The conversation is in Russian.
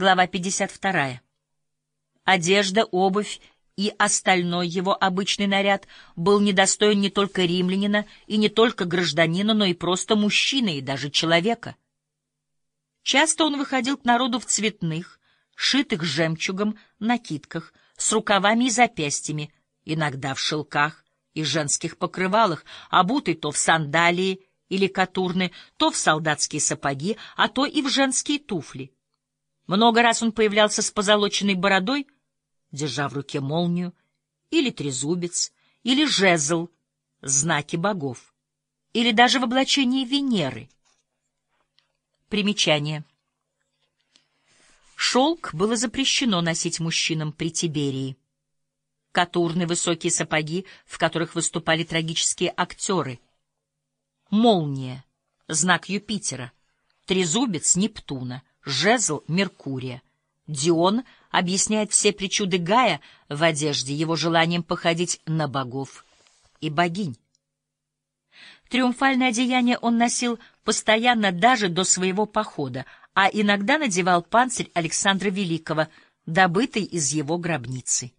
Глава 52. Одежда, обувь и остальной его обычный наряд был недостоин не только римлянина и не только гражданина, но и просто мужчины и даже человека. Часто он выходил к народу в цветных, шитых жемчугом накидках, с рукавами и запястьями, иногда в шелках и женских покрывалах, обутый то в сандалии или катурны, то в солдатские сапоги, а то и в женские туфли. Много раз он появлялся с позолоченной бородой, держа в руке молнию, или трезубец, или жезл, знаки богов, или даже в облачении Венеры. Примечание. Шелк было запрещено носить мужчинам при Тиберии. Катурны — высокие сапоги, в которых выступали трагические актеры. Молния — знак Юпитера. Трезубец — Нептуна. Жезл — Меркурия. Дион объясняет все причуды Гая в одежде его желанием походить на богов и богинь. Триумфальное одеяние он носил постоянно даже до своего похода, а иногда надевал панцирь Александра Великого, добытый из его гробницы.